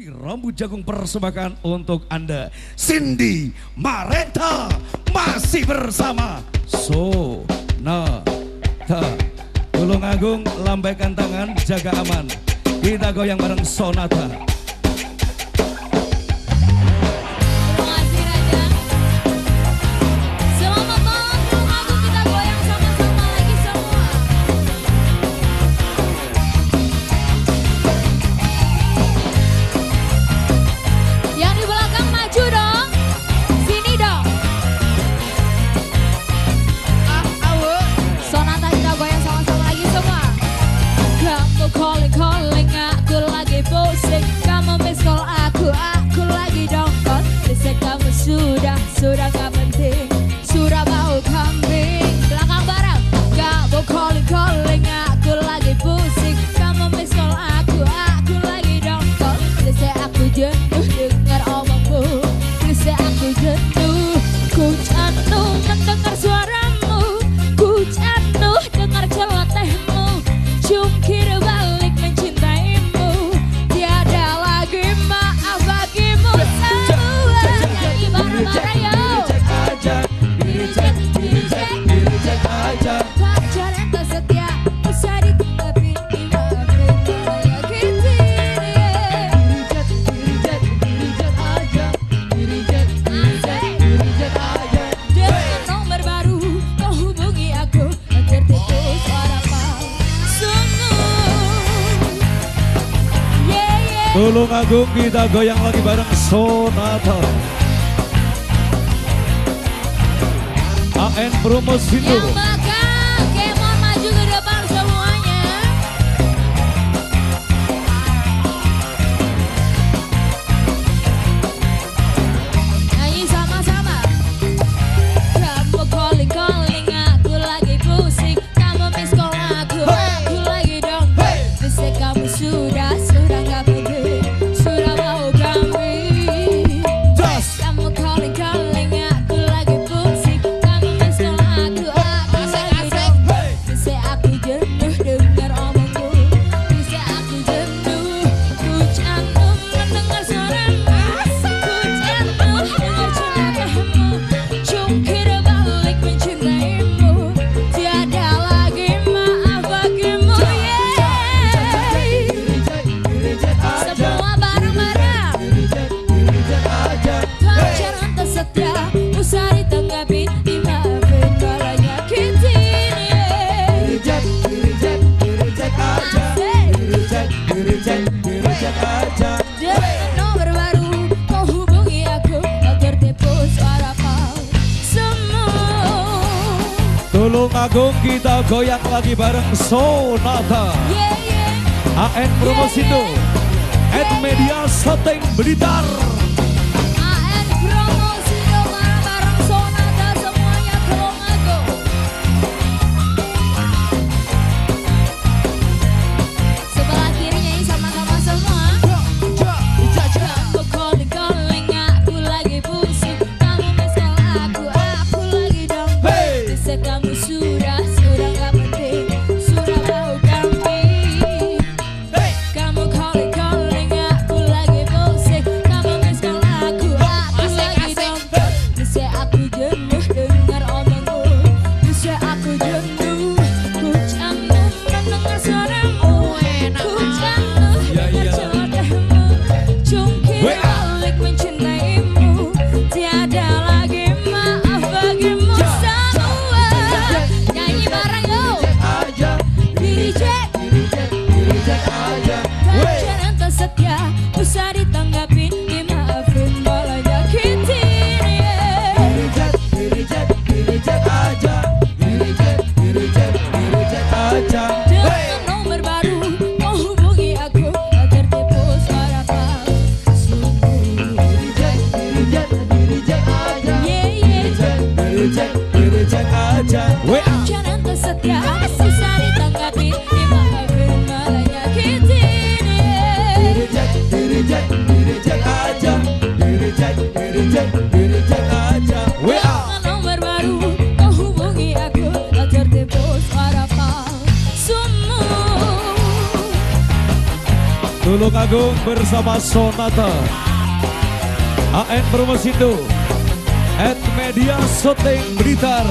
Si rambut jagung persembahkan untuk Anda. Cindy Mareta masih bersama Sonata Tulung Agung lambaikan tangan jaga aman. Kita goyang bareng Sonata horas a Tulung Agung kita goyang lagi bareng Sonata. AN Promosindo Yang Tulung Agung kita goyang lagi bareng Sonata yeah, yeah. AN Promosindo yeah, yeah. Ed Media Setting Blitar Yeah. Tulung Agung bersama Sonata. AN Promosindo At Media Soteng Blitar.